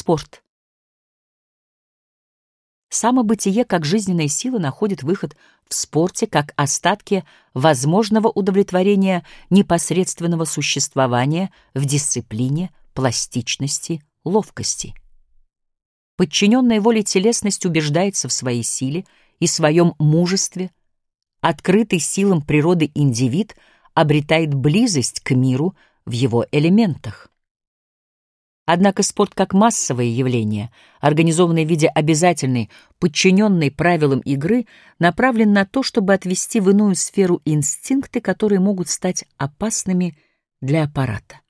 Спорт. Самобытие как жизненная сила находит выход в спорте как остатки возможного удовлетворения непосредственного существования в дисциплине, пластичности, ловкости. Подчиненная воле телесность убеждается в своей силе и своем мужестве. Открытый силам природы индивид обретает близость к миру в его элементах. Однако спорт как массовое явление, организованное в виде обязательной, подчиненной правилам игры, направлен на то, чтобы отвести в иную сферу инстинкты, которые могут стать опасными для аппарата.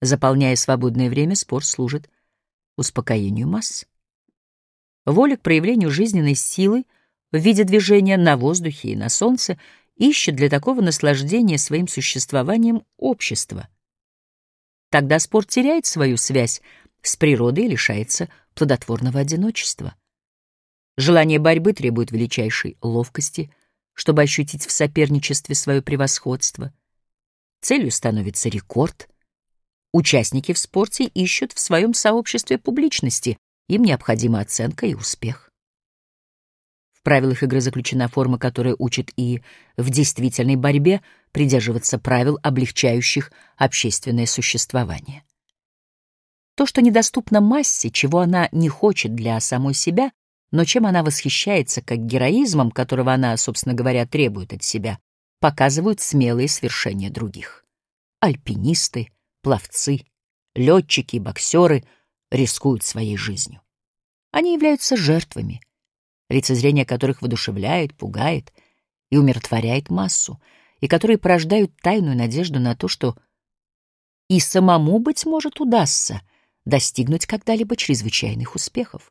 Заполняя свободное время, спорт служит успокоению масс. Воля к проявлению жизненной силы в виде движения на воздухе и на солнце ищет для такого наслаждения своим существованием общества — Тогда спорт теряет свою связь с природой и лишается плодотворного одиночества. Желание борьбы требует величайшей ловкости, чтобы ощутить в соперничестве свое превосходство. Целью становится рекорд. Участники в спорте ищут в своем сообществе публичности, им необходима оценка и успех. Правилах игры заключена форма, которая учит и в действительной борьбе придерживаться правил, облегчающих общественное существование. То, что недоступно массе, чего она не хочет для самой себя, но чем она восхищается как героизмом, которого она, собственно говоря, требует от себя, показывают смелые свершения других. Альпинисты, пловцы, летчики боксеры рискуют своей жизнью. Они являются жертвами, лицезрение которых воодушевляет, пугает и умиротворяет массу — и которые порождают тайную надежду на то, что и самому, быть может, удастся достигнуть когда-либо чрезвычайных успехов.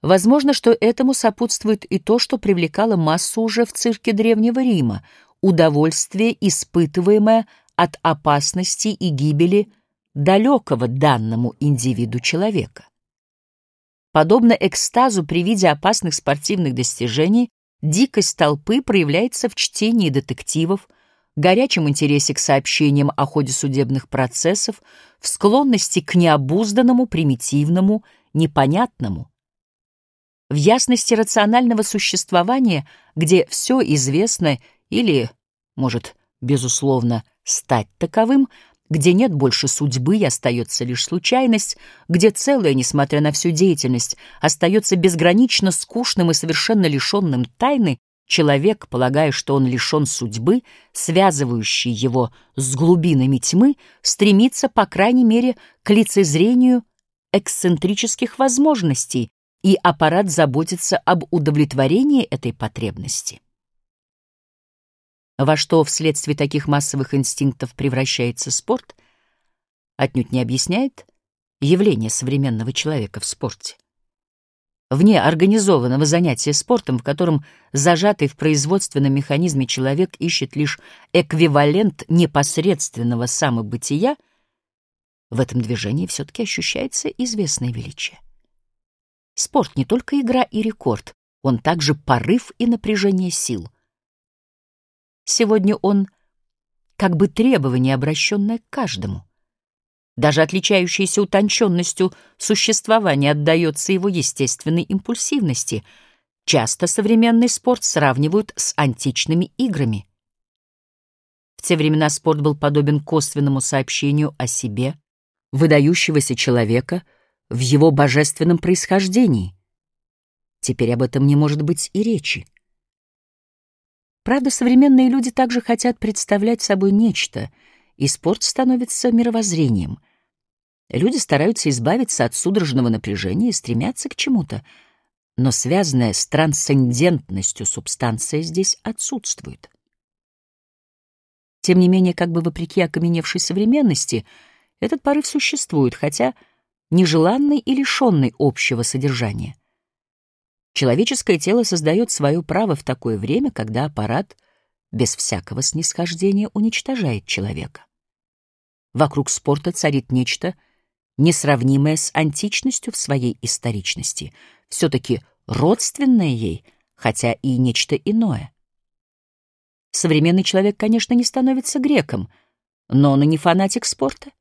Возможно, что этому сопутствует и то, что привлекало массу уже в цирке Древнего Рима, удовольствие, испытываемое от опасности и гибели далекого данному индивиду человека. Подобно экстазу при виде опасных спортивных достижений, Дикость толпы проявляется в чтении детективов, горячем интересе к сообщениям о ходе судебных процессов, в склонности к необузданному, примитивному, непонятному. В ясности рационального существования, где все известно или, может, безусловно, стать таковым, где нет больше судьбы и остается лишь случайность, где целое, несмотря на всю деятельность, остается безгранично скучным и совершенно лишенным тайны, человек, полагая, что он лишен судьбы, связывающей его с глубинами тьмы, стремится, по крайней мере, к лицезрению эксцентрических возможностей, и аппарат заботится об удовлетворении этой потребности. Во что вследствие таких массовых инстинктов превращается спорт, отнюдь не объясняет явление современного человека в спорте. Вне организованного занятия спортом, в котором зажатый в производственном механизме человек ищет лишь эквивалент непосредственного самобытия, в этом движении все-таки ощущается известное величие. Спорт не только игра и рекорд, он также порыв и напряжение сил. Сегодня он как бы требование, обращенное к каждому. Даже отличающееся утонченностью существования отдается его естественной импульсивности. Часто современный спорт сравнивают с античными играми. В те времена спорт был подобен косвенному сообщению о себе, выдающегося человека в его божественном происхождении. Теперь об этом не может быть и речи. Правда, современные люди также хотят представлять собой нечто, и спорт становится мировоззрением. Люди стараются избавиться от судорожного напряжения и стремятся к чему-то, но связанная с трансцендентностью субстанция здесь отсутствует. Тем не менее, как бы вопреки окаменевшей современности, этот порыв существует, хотя нежеланный и лишенный общего содержания — Человеческое тело создает свое право в такое время, когда аппарат без всякого снисхождения уничтожает человека. Вокруг спорта царит нечто, несравнимое с античностью в своей историчности, все-таки родственное ей, хотя и нечто иное. Современный человек, конечно, не становится греком, но он и не фанатик спорта.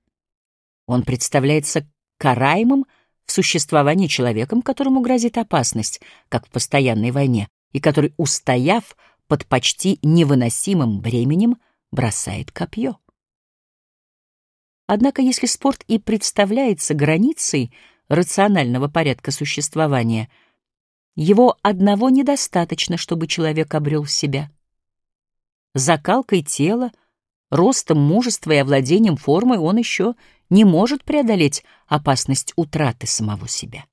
Он представляется караемым в существовании человеком, которому грозит опасность, как в постоянной войне, и который, устояв под почти невыносимым бременем, бросает копье. Однако если спорт и представляется границей рационального порядка существования, его одного недостаточно, чтобы человек обрел себя. Закалкой тела, ростом мужества и овладением формой он еще не может преодолеть опасность утраты самого себя.